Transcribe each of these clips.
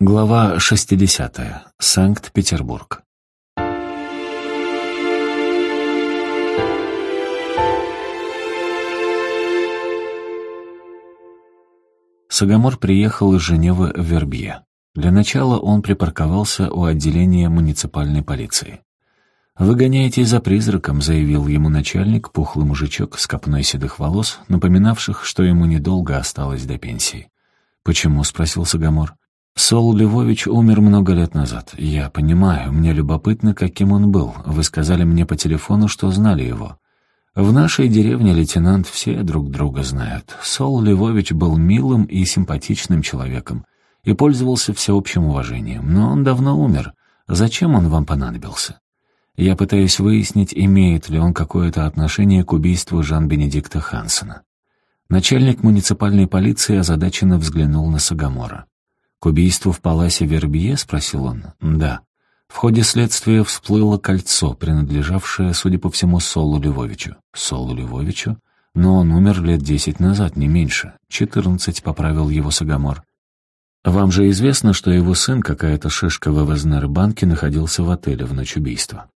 Глава 60. Санкт-Петербург. Сагамор приехал из Женевы в Вербье. Для начала он припарковался у отделения муниципальной полиции. «Вы гоняетесь за призраком», — заявил ему начальник, пухлый мужичок с копной седых волос, напоминавших, что ему недолго осталось до пенсии. «Почему?» — спросил Сагамор. Сол Львович умер много лет назад. Я понимаю, мне любопытно, каким он был. Вы сказали мне по телефону, что знали его. В нашей деревне, лейтенант, все друг друга знают. Сол Львович был милым и симпатичным человеком и пользовался всеобщим уважением, но он давно умер. Зачем он вам понадобился? Я пытаюсь выяснить, имеет ли он какое-то отношение к убийству Жан-Бенедикта Хансена. Начальник муниципальной полиции озадаченно взглянул на Сагамора. «К убийству в Паласе Вербье?» — спросил он. «Да». В ходе следствия всплыло кольцо, принадлежавшее, судя по всему, Солу Львовичу. Солу Львовичу? Но он умер лет десять назад, не меньше. Четырнадцать, поправил его Сагамор. Вам же известно, что его сын, какая-то шишка в ВВЗНР-банке, находился в отеле в ночь убийства.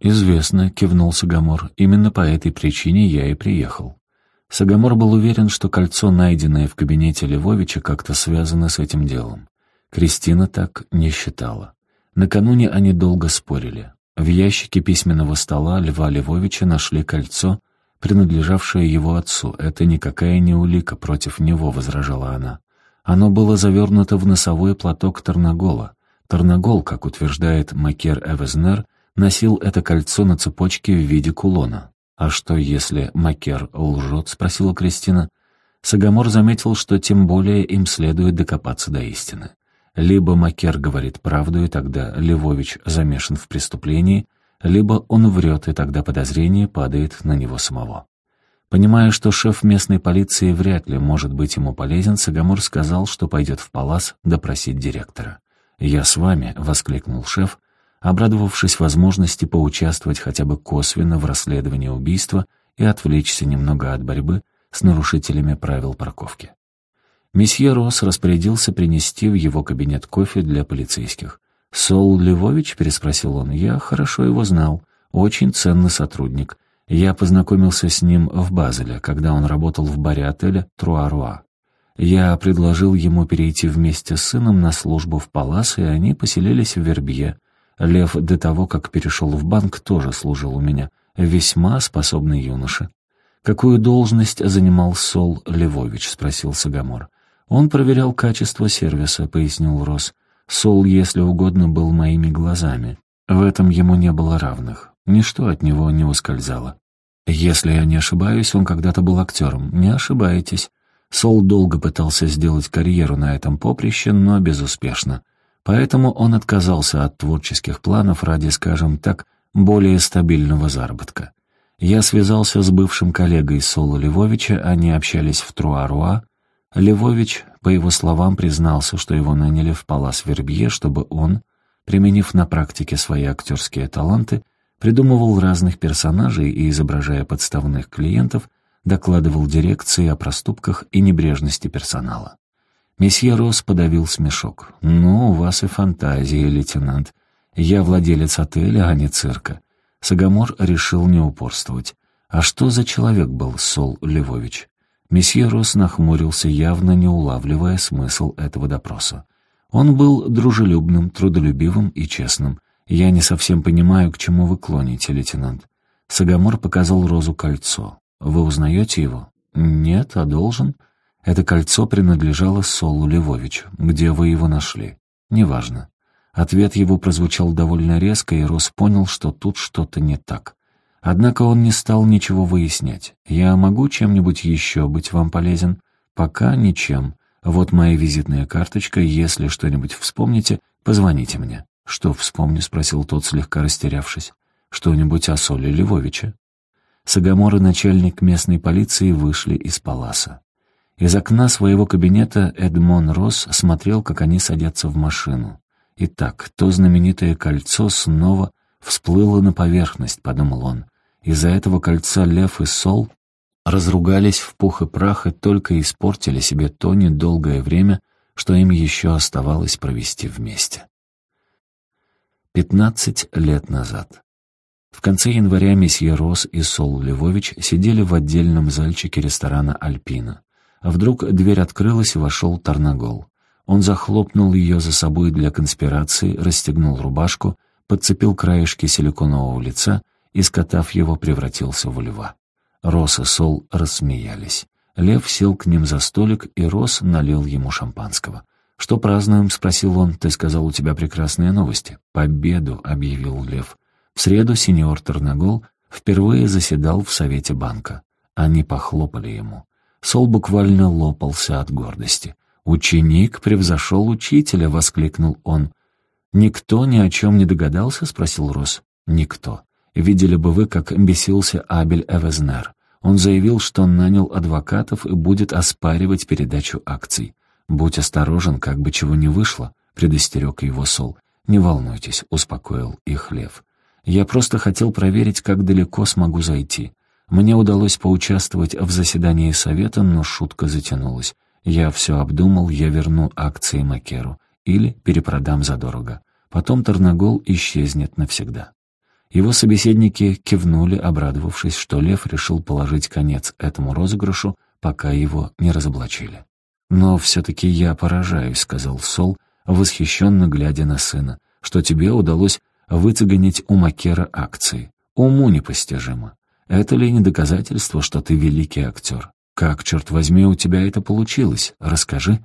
«Известно», — кивнул Сагамор. «Именно по этой причине я и приехал». Сагамор был уверен, что кольцо, найденное в кабинете Львовича, как-то связано с этим делом. Кристина так не считала. Накануне они долго спорили. В ящике письменного стола Льва Львовича нашли кольцо, принадлежавшее его отцу. «Это никакая не улика против него», — возражала она. Оно было завернуто в носовой платок Тарнагола. Тарнагол, как утверждает Макер Эвезнер, носил это кольцо на цепочке в виде кулона. «А что, если Макер лжет?» — спросила Кристина. Сагамор заметил, что тем более им следует докопаться до истины. Либо Макер говорит правду, и тогда Левович замешан в преступлении, либо он врет, и тогда подозрение падает на него самого. Понимая, что шеф местной полиции вряд ли может быть ему полезен, Сагамор сказал, что пойдет в Палас допросить директора. «Я с вами», — воскликнул шеф, обрадовавшись возможности поучаствовать хотя бы косвенно в расследовании убийства и отвлечься немного от борьбы с нарушителями правил парковки. Месье Росс распорядился принести в его кабинет кофе для полицейских. «Сол Львович?» — переспросил он. «Я хорошо его знал. Очень ценный сотрудник. Я познакомился с ним в Базеле, когда он работал в баре отеля «Труаруа». Я предложил ему перейти вместе с сыном на службу в Палас, и они поселились в Вербье, Лев до того, как перешел в банк, тоже служил у меня. Весьма способный юноша. «Какую должность занимал Сол Левович?» — спросил Сагамор. «Он проверял качество сервиса», — пояснил Рос. «Сол, если угодно, был моими глазами. В этом ему не было равных. Ничто от него не ускользало. Если я не ошибаюсь, он когда-то был актером. Не ошибаетесь. Сол долго пытался сделать карьеру на этом поприще, но безуспешно. Поэтому он отказался от творческих планов ради, скажем так, более стабильного заработка. Я связался с бывшим коллегой Соло Львовича, они общались в Труаруа. Львович, по его словам, признался, что его наняли в Палас Вербье, чтобы он, применив на практике свои актерские таланты, придумывал разных персонажей и, изображая подставных клиентов, докладывал дирекции о проступках и небрежности персонала. Месье Рос подавил смешок. «Ну, у вас и фантазия, лейтенант. Я владелец отеля, а не цирка». Сагамор решил не упорствовать. «А что за человек был Сол Львович?» Месье Рос нахмурился, явно не улавливая смысл этого допроса. Он был дружелюбным, трудолюбивым и честным. «Я не совсем понимаю, к чему вы клоните, лейтенант». Сагамор показал Розу кольцо. «Вы узнаете его?» «Нет, а должен?» Это кольцо принадлежало Солу Львовичу. Где вы его нашли? Неважно. Ответ его прозвучал довольно резко, и Рос понял, что тут что-то не так. Однако он не стал ничего выяснять. «Я могу чем-нибудь еще быть вам полезен?» «Пока ничем. Вот моя визитная карточка. Если что-нибудь вспомните, позвоните мне». «Что вспомню?» — спросил тот, слегка растерявшись. «Что-нибудь о Соле Львовиче?» Сагамор и начальник местной полиции вышли из паласа. Из окна своего кабинета Эдмон Росс смотрел, как они садятся в машину. «Итак, то знаменитое кольцо снова всплыло на поверхность», — подумал он. «Из-за этого кольца Лев и Сол разругались в пух и прах и только испортили себе то недолгое время, что им еще оставалось провести вместе. Пятнадцать лет назад. В конце января месье Рос и Сол Львович сидели в отдельном зальчике ресторана «Альпина». А вдруг дверь открылась и вошел Тарнагол. Он захлопнул ее за собой для конспирации, расстегнул рубашку, подцепил краешки силиконового лица и, скотав его, превратился в льва. Рос и Сол рассмеялись. Лев сел к ним за столик, и Рос налил ему шампанского. «Что празднуем?» — спросил он. «Ты сказал, у тебя прекрасные новости». «Победу!» — объявил Лев. В среду сеньор Тарнагол впервые заседал в Совете банка. Они похлопали ему. Сол буквально лопался от гордости. «Ученик превзошел учителя!» — воскликнул он. «Никто ни о чем не догадался?» — спросил Рос. «Никто. Видели бы вы, как бесился Абель Эвезнер. Он заявил, что нанял адвокатов и будет оспаривать передачу акций. «Будь осторожен, как бы чего не вышло», — предостерег его Сол. «Не волнуйтесь», — успокоил их Лев. Я просто хотел проверить, как далеко смогу зайти. Мне удалось поучаствовать в заседании совета, но шутка затянулась. Я все обдумал, я верну акции Макеру. Или перепродам задорого. Потом Тарнагол исчезнет навсегда. Его собеседники кивнули, обрадовавшись, что Лев решил положить конец этому розыгрышу, пока его не разоблачили. «Но все-таки я поражаюсь», — сказал Сол, восхищенно глядя на сына, «что тебе удалось выцегонить у Макера акции. Уму непостижимо. Это ли не доказательство, что ты великий актер? Как, черт возьми, у тебя это получилось? Расскажи».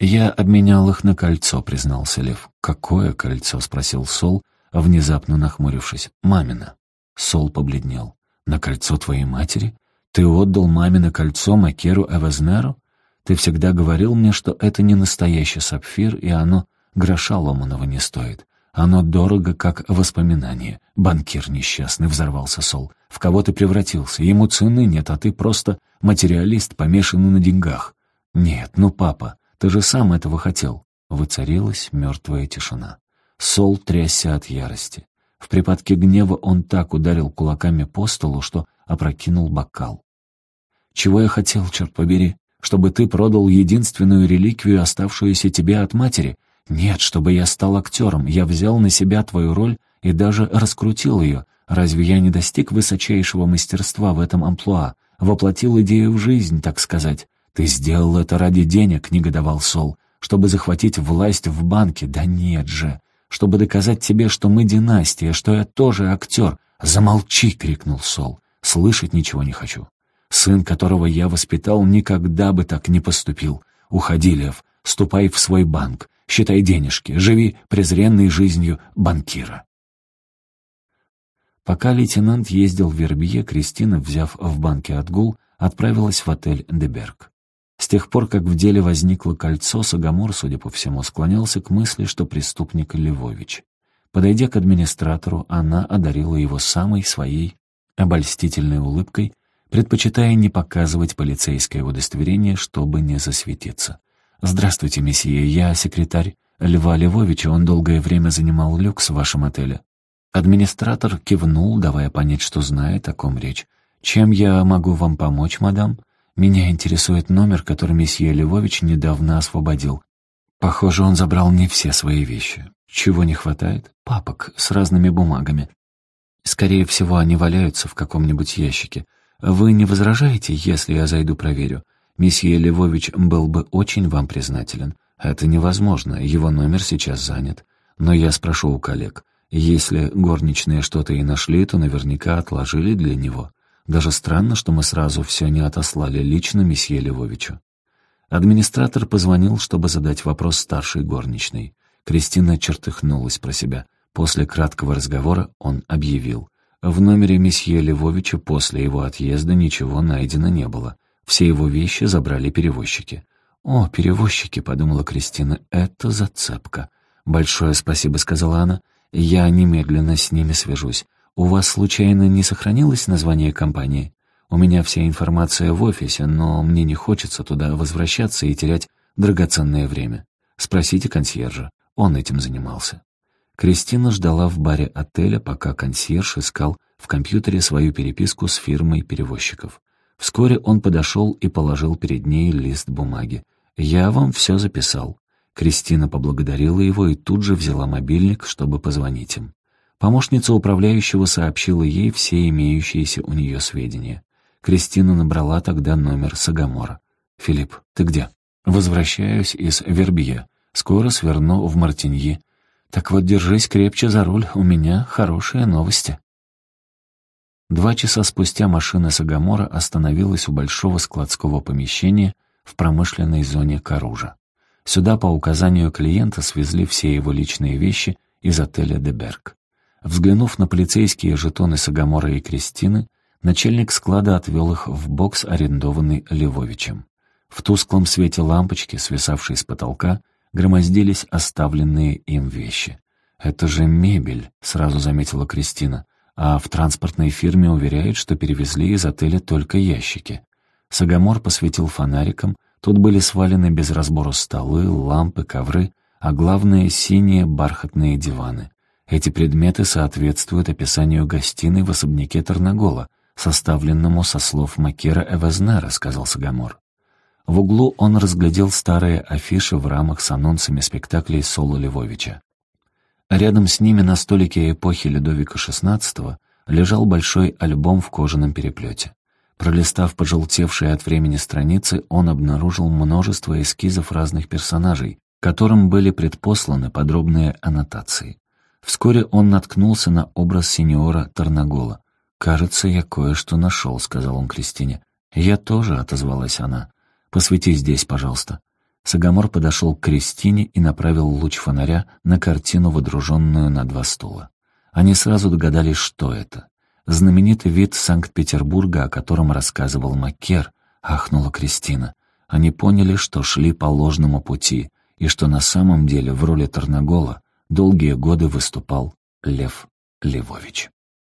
«Я обменял их на кольцо», — признался Лев. «Какое кольцо?» — спросил Сол, внезапно нахмурившись. «Мамина». Сол побледнел. «На кольцо твоей матери? Ты отдал мамино кольцо Макеру Эвезнеру? Ты всегда говорил мне, что это не настоящий сапфир, и оно гроша ломаного не стоит. Оно дорого, как воспоминание. Банкир несчастный, взорвался Сол. В кого ты превратился? Ему цены нет, а ты просто материалист, помешанный на деньгах. Нет, ну, папа, ты же сам этого хотел. Воцарилась мертвая тишина. Сол трясся от ярости. В припадке гнева он так ударил кулаками по столу, что опрокинул бокал. «Чего я хотел, черт побери? Чтобы ты продал единственную реликвию, оставшуюся тебе от матери, «Нет, чтобы я стал актером, я взял на себя твою роль и даже раскрутил ее. Разве я не достиг высочайшего мастерства в этом амплуа? Воплотил идею в жизнь, так сказать. Ты сделал это ради денег», — негодовал Сол. «Чтобы захватить власть в банке? Да нет же! Чтобы доказать тебе, что мы династия, что я тоже актер!» «Замолчи!» — крикнул Сол. «Слышать ничего не хочу. Сын, которого я воспитал, никогда бы так не поступил. Уходи, Лев, ступай в свой банк. Считай денежки, живи презренной жизнью банкира. Пока лейтенант ездил в Вербье, Кристина, взяв в банке отгул, отправилась в отель «Деберг». С тех пор, как в деле возникло кольцо, Сагамор, судя по всему, склонялся к мысли, что преступник Львович. Подойдя к администратору, она одарила его самой своей обольстительной улыбкой, предпочитая не показывать полицейское удостоверение, чтобы не засветиться. «Здравствуйте, месье, я секретарь Льва Львовича, он долгое время занимал люкс в вашем отеле». Администратор кивнул, давая понять, что знает, о ком речь. «Чем я могу вам помочь, мадам? Меня интересует номер, который месье Львович недавно освободил. Похоже, он забрал не все свои вещи. Чего не хватает? Папок с разными бумагами. Скорее всего, они валяются в каком-нибудь ящике. Вы не возражаете, если я зайду проверю? Месье Львович был бы очень вам признателен. Это невозможно, его номер сейчас занят. Но я спрошу у коллег. Если горничные что-то и нашли, то наверняка отложили для него. Даже странно, что мы сразу все не отослали лично месье Львовичу. Администратор позвонил, чтобы задать вопрос старшей горничной. Кристина чертыхнулась про себя. После краткого разговора он объявил. В номере месье Львовича после его отъезда ничего найдено не было. Все его вещи забрали перевозчики. «О, перевозчики», — подумала Кристина, — «это зацепка». «Большое спасибо», — сказала она. «Я немедленно с ними свяжусь. У вас, случайно, не сохранилось название компании? У меня вся информация в офисе, но мне не хочется туда возвращаться и терять драгоценное время. Спросите консьержа, он этим занимался». Кристина ждала в баре отеля, пока консьерж искал в компьютере свою переписку с фирмой перевозчиков. Вскоре он подошел и положил перед ней лист бумаги. «Я вам все записал». Кристина поблагодарила его и тут же взяла мобильник, чтобы позвонить им. Помощница управляющего сообщила ей все имеющиеся у нее сведения. Кристина набрала тогда номер Сагамора. «Филипп, ты где?» «Возвращаюсь из Вербье. Скоро сверну в Мартиньи. Так вот, держись крепче за руль, у меня хорошие новости». Два часа спустя машина Сагамора остановилась у большого складского помещения в промышленной зоне Каружа. Сюда по указанию клиента свезли все его личные вещи из отеля «Деберг». Взглянув на полицейские жетоны Сагамора и Кристины, начальник склада отвел их в бокс, арендованный Левовичем. В тусклом свете лампочки, свисавшей с потолка, громоздились оставленные им вещи. «Это же мебель», — сразу заметила Кристина, а в транспортной фирме уверяют, что перевезли из отеля только ящики. Сагамор посветил фонариком, тут были свалены без разбора столы, лампы, ковры, а главное — синие бархатные диваны. Эти предметы соответствуют описанию гостиной в особняке Тарнагола, составленному со слов Макера Эвезнера, сказал Сагамор. В углу он разглядел старые афиши в рамах с анонсами спектаклей Соло Львовича. Рядом с ними на столике эпохи Людовика XVI лежал большой альбом в кожаном переплете. Пролистав пожелтевшие от времени страницы, он обнаружил множество эскизов разных персонажей, которым были предпосланы подробные аннотации. Вскоре он наткнулся на образ сеньора Тарнагола. «Кажется, я кое-что нашел», — сказал он Кристине. «Я тоже», — отозвалась она. Посвети здесь, пожалуйста». Сагамор подошел к Кристине и направил луч фонаря на картину, водруженную на два стула. Они сразу догадались, что это. Знаменитый вид Санкт-Петербурга, о котором рассказывал Маккер, ахнула Кристина. Они поняли, что шли по ложному пути, и что на самом деле в роли Тарнагола долгие годы выступал Лев Левович.